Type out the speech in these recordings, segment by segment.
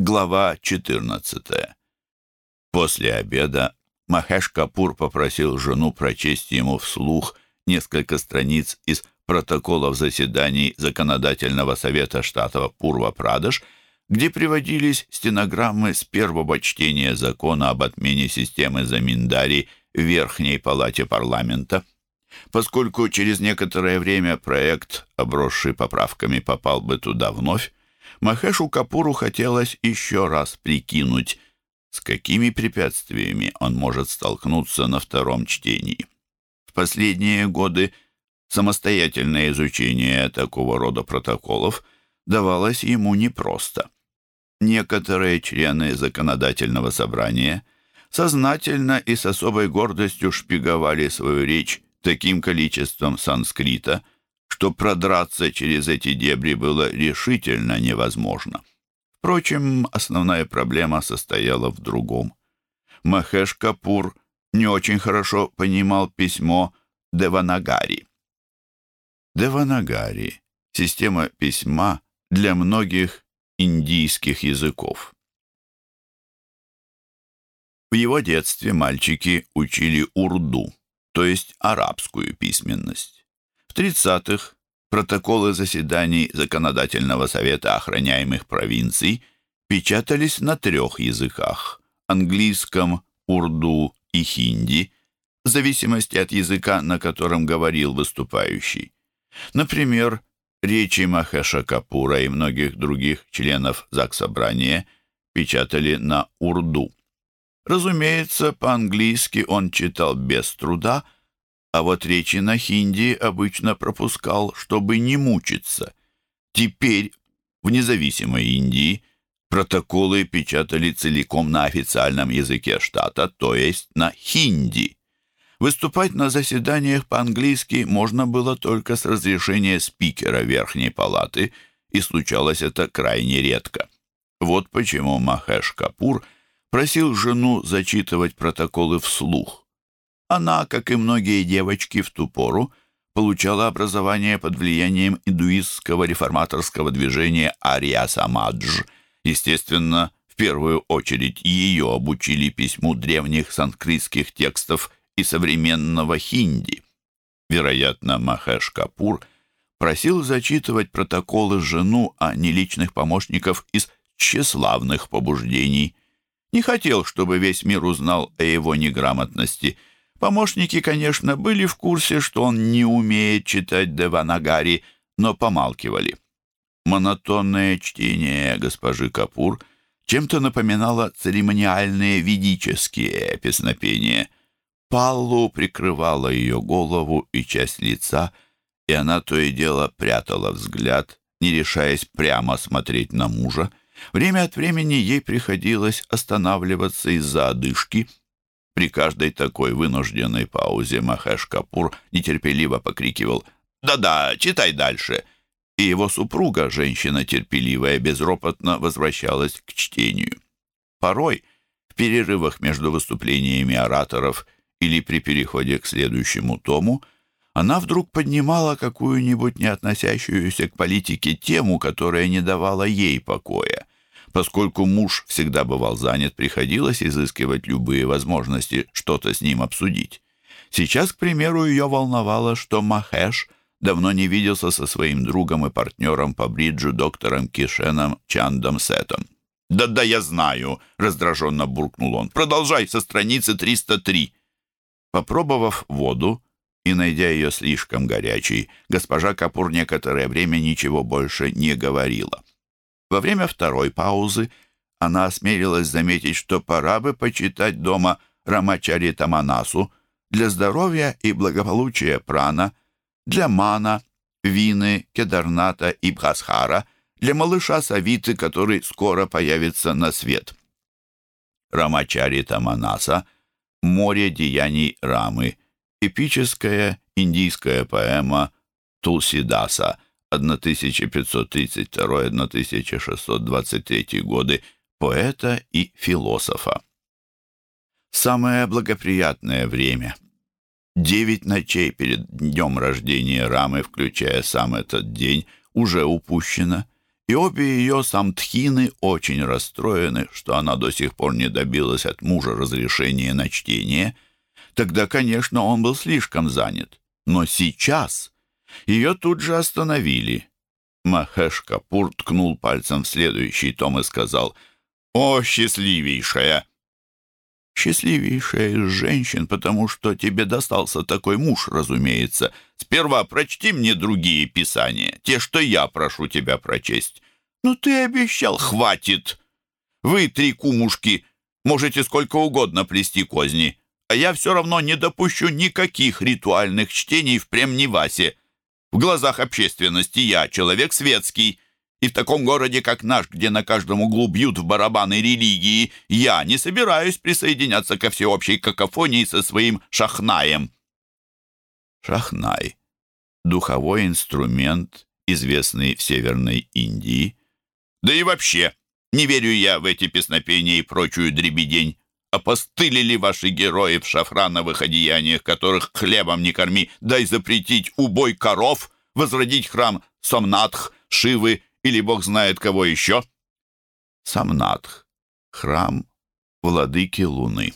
Глава 14. После обеда Махеш Капур попросил жену прочесть ему вслух несколько страниц из протоколов заседаний Законодательного совета штата Пурва-Прадеш, где приводились стенограммы с первого чтения закона об отмене системы заминдари в Верхней палате парламента. Поскольку через некоторое время проект, обросший поправками, попал бы туда вновь, Махешу Капуру хотелось еще раз прикинуть, с какими препятствиями он может столкнуться на втором чтении. В последние годы самостоятельное изучение такого рода протоколов давалось ему непросто. Некоторые члены законодательного собрания сознательно и с особой гордостью шпиговали свою речь таким количеством санскрита – что продраться через эти дебри было решительно невозможно. Впрочем, основная проблема состояла в другом. Махеш Капур не очень хорошо понимал письмо Деванагари. Деванагари — система письма для многих индийских языков. В его детстве мальчики учили урду, то есть арабскую письменность. В 30-х протоколы заседаний Законодательного совета охраняемых провинций печатались на трех языках – английском, урду и хинди, в зависимости от языка, на котором говорил выступающий. Например, речи Махеша Капура и многих других членов Заксобрания печатали на урду. Разумеется, по-английски он читал без труда – а вот речи на хинди обычно пропускал, чтобы не мучиться. Теперь в независимой Индии протоколы печатали целиком на официальном языке штата, то есть на хинди. Выступать на заседаниях по-английски можно было только с разрешения спикера Верхней Палаты, и случалось это крайне редко. Вот почему Махеш Капур просил жену зачитывать протоколы вслух. Она, как и многие девочки в ту пору, получала образование под влиянием индуистского реформаторского движения Ария Самадж. Естественно, в первую очередь ее обучили письму древних санскритских текстов и современного хинди. Вероятно, Махеш Капур просил зачитывать протоколы жену, а не личных помощников из тщеславных побуждений. Не хотел, чтобы весь мир узнал о его неграмотности – Помощники, конечно, были в курсе, что он не умеет читать Деванагари, но помалкивали. Монотонное чтение госпожи Капур чем-то напоминало церемониальные ведические песнопения. Паллу прикрывала ее голову и часть лица, и она то и дело прятала взгляд, не решаясь прямо смотреть на мужа. Время от времени ей приходилось останавливаться из-за одышки — при каждой такой вынужденной паузе Махеш Капур нетерпеливо покрикивал «Да-да, читай дальше!» И его супруга, женщина терпеливая, безропотно возвращалась к чтению. Порой, в перерывах между выступлениями ораторов или при переходе к следующему тому, она вдруг поднимала какую-нибудь не относящуюся к политике тему, которая не давала ей покоя. Поскольку муж всегда бывал занят, приходилось изыскивать любые возможности что-то с ним обсудить. Сейчас, к примеру, ее волновало, что Махеш давно не виделся со своим другом и партнером по бриджу доктором Кишеном Чандом Сетом. «Да-да, я знаю», — раздраженно буркнул он. «Продолжай со страницы 303». Попробовав воду и найдя ее слишком горячей, госпожа Капур некоторое время ничего больше не говорила. Во время второй паузы она осмелилась заметить, что пора бы почитать дома Рамачари Таманасу для здоровья и благополучия прана, для мана, вины, кедарната и бхасхара, для малыша Савиты, который скоро появится на свет. Рамачари Таманаса «Море деяний Рамы» эпическая индийская поэма Тулсидаса – 1532-1623 годы, поэта и философа. Самое благоприятное время. Девять ночей перед днем рождения Рамы, включая сам этот день, уже упущено, и обе ее самтхины очень расстроены, что она до сих пор не добилась от мужа разрешения на чтение. Тогда, конечно, он был слишком занят. Но сейчас ее тут же остановили. Махеш Капур ткнул пальцем в следующий том и сказал «О, счастливейшая!» «Счастливейшая из женщин, потому что тебе достался такой муж, разумеется. Сперва прочти мне другие писания, те, что я прошу тебя прочесть». «Ну ты обещал, хватит! Вы, три кумушки, можете сколько угодно плести козни, а я все равно не допущу никаких ритуальных чтений в Премневасе. В глазах общественности я человек светский, и в таком городе, как наш, где на каждом углу бьют в барабаны религии, я не собираюсь присоединяться ко всеобщей какофонии со своим шахнаем». Шахнай — духовой инструмент, известный в Северной Индии. Да и вообще, не верю я в эти песнопения и прочую дребедень. Опостылили ваши герои в шафрановых одеяниях, которых хлебом не корми, дай запретить убой коров, возродить храм Сомнатх, Шивы или бог знает кого еще? Самнатх. Храм владыки Луны.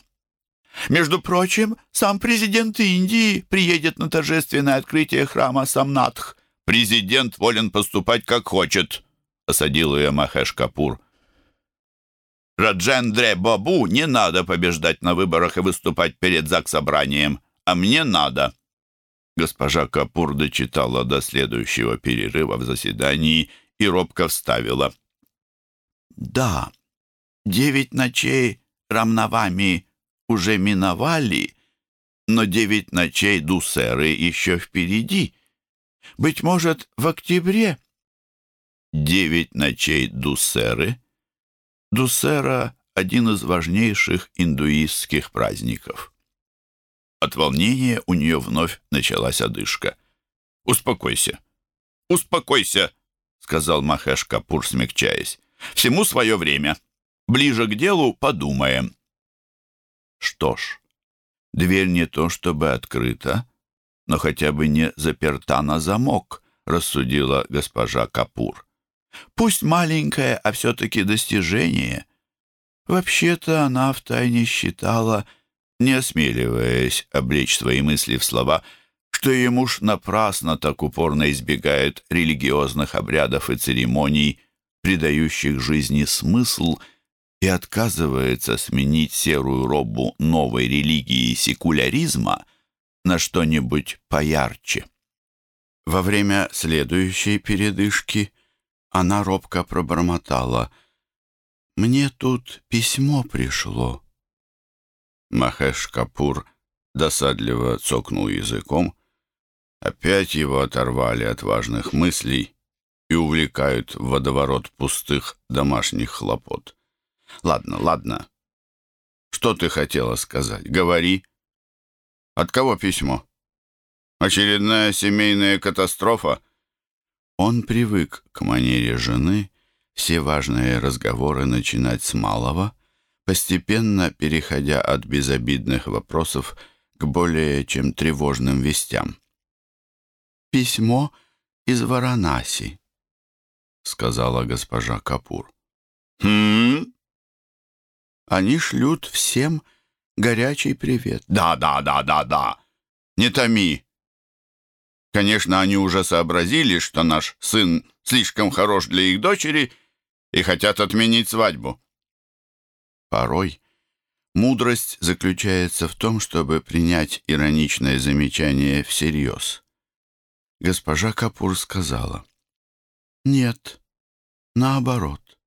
Между прочим, сам президент Индии приедет на торжественное открытие храма Самнатх. Президент волен поступать как хочет, осадил ее Махеш Капур. Раджендре Бабу не надо побеждать на выборах и выступать перед ЗАГС-собранием, а мне надо. Госпожа Капур дочитала до следующего перерыва в заседании и робко вставила. «Да, девять ночей Рамнавами уже миновали, но девять ночей Дусеры еще впереди. Быть может, в октябре?» «Девять ночей Дусеры?» Дусера — один из важнейших индуистских праздников. От волнения у нее вновь началась одышка. «Успокойся! Успокойся!» сказал Махеш Капур, смягчаясь. «Всему свое время. Ближе к делу подумаем». Что ж, дверь не то чтобы открыта, но хотя бы не заперта на замок, рассудила госпожа Капур. Пусть маленькое, а все-таки достижение. Вообще-то она втайне считала, не осмеливаясь облечь свои мысли в слова, что ему ж напрасно так упорно избегает религиозных обрядов и церемоний, придающих жизни смысл, и отказывается сменить серую робу новой религии секуляризма на что-нибудь поярче. Во время следующей передышки она робко пробормотала «Мне тут письмо пришло». Махеш Капур досадливо цокнул языком, Опять его оторвали от важных мыслей и увлекают в водоворот пустых домашних хлопот. Ладно, ладно. Что ты хотела сказать? Говори. От кого письмо? Очередная семейная катастрофа? Он привык к манере жены все важные разговоры начинать с малого, постепенно переходя от безобидных вопросов к более чем тревожным вестям письмо из Варанаси», — сказала госпожа Капур. «Хм?» «Они шлют всем горячий привет». «Да, да, да, да, да. Не томи. Конечно, они уже сообразили, что наш сын слишком хорош для их дочери и хотят отменить свадьбу». Порой мудрость заключается в том, чтобы принять ироничное замечание всерьез. Госпожа Капур сказала. «Нет, наоборот.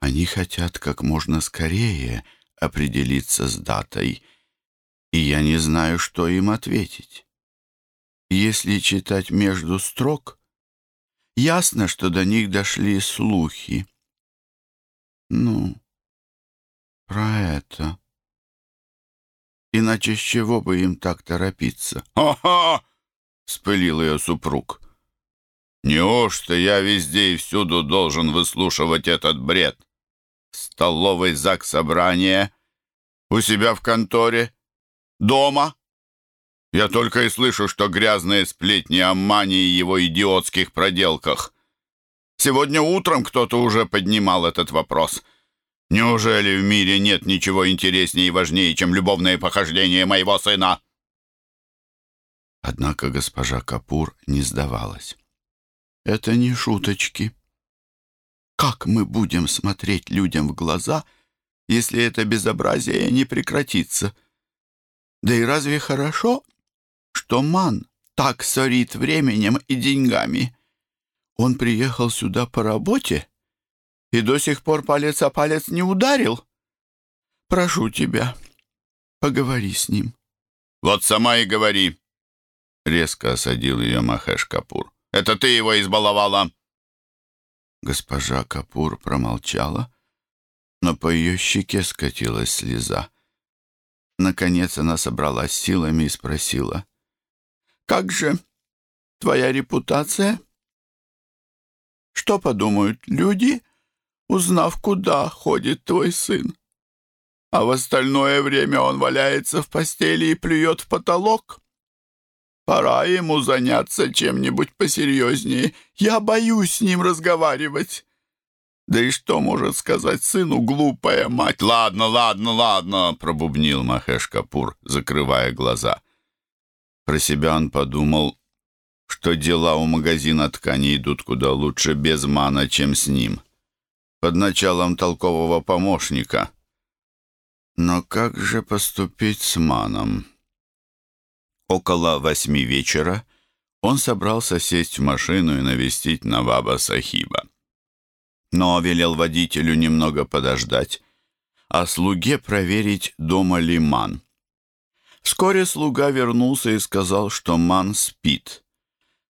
Они хотят как можно скорее определиться с датой, и я не знаю, что им ответить. Если читать между строк, ясно, что до них дошли слухи. Ну, про это. Иначе с чего бы им так торопиться? «Ха-ха!» — спылил ее супруг. «Неужто я везде и всюду должен выслушивать этот бред? В столовой зак собрания, у себя в конторе, дома?» Я только и слышу, что грязные сплетни о Мане и его идиотских проделках. Сегодня утром кто-то уже поднимал этот вопрос. Неужели в мире нет ничего интереснее и важнее, чем любовное похождение моего сына?» Однако госпожа Капур не сдавалась. «Это не шуточки. Как мы будем смотреть людям в глаза, если это безобразие не прекратится? Да и разве хорошо, что Ман так сорит временем и деньгами? Он приехал сюда по работе и до сих пор палец о палец не ударил. Прошу тебя, поговори с ним». «Вот сама и говори», — резко осадил ее Махеш Капур. «Это ты его избаловала!» Госпожа Капур промолчала, но по ее щеке скатилась слеза. Наконец она собралась силами и спросила. «Как же твоя репутация? Что подумают люди, узнав, куда ходит твой сын? А в остальное время он валяется в постели и плюет в потолок?» Пора ему заняться чем-нибудь посерьезнее. Я боюсь с ним разговаривать. Да и что может сказать сыну глупая мать? Ладно, ладно, ладно, пробубнил Махеш Капур, закрывая глаза. Про себя он подумал, что дела у магазина ткани идут куда лучше без мана, чем с ним. Под началом толкового помощника. Но как же поступить с маном? Около восьми вечера он собрался сесть в машину и навестить Наваба Сахиба. Но велел водителю немного подождать, а слуге проверить, дома ли Ман. Вскоре слуга вернулся и сказал, что Ман спит.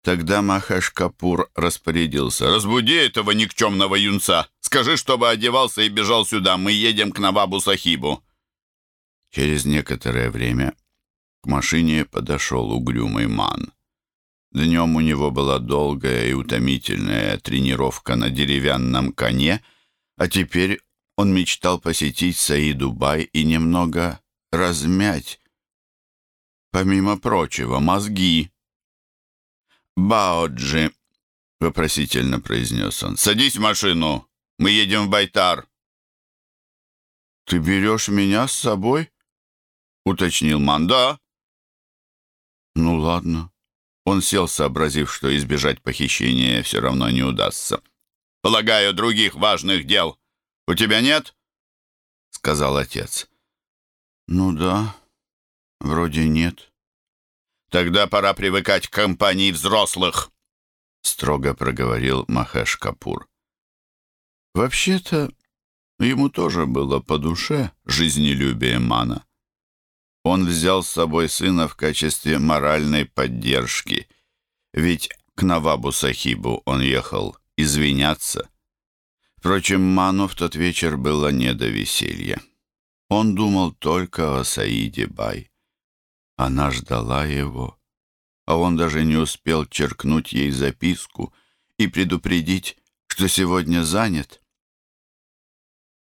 Тогда Махаш Капур распорядился. «Разбуди этого никчемного юнца! Скажи, чтобы одевался и бежал сюда. Мы едем к Навабу Сахибу!» Через некоторое время к машине подошел угрюмый ман. Днем у него была долгая и утомительная тренировка на деревянном коне, а теперь он мечтал посетить Саидубай и немного размять, помимо прочего, мозги. «Баоджи», — вопросительно произнес он, — «садись в машину, мы едем в Байтар». «Ты берешь меня с собой?» — уточнил Ман. «Да, «Ну ладно». Он сел, сообразив, что избежать похищения все равно не удастся. «Полагаю, других важных дел у тебя нет?» — сказал отец. «Ну да, вроде нет». «Тогда пора привыкать к компании взрослых», — строго проговорил Махеш Капур. Вообще-то, ему тоже было по душе жизнелюбие Мана. Он взял с собой сына в качестве моральной поддержки, ведь к Навабу Сахибу он ехал извиняться. Впрочем, Ману в тот вечер было не до веселья. Он думал только о Саиде Бай. Она ждала его, а он даже не успел черкнуть ей записку и предупредить, что сегодня занят.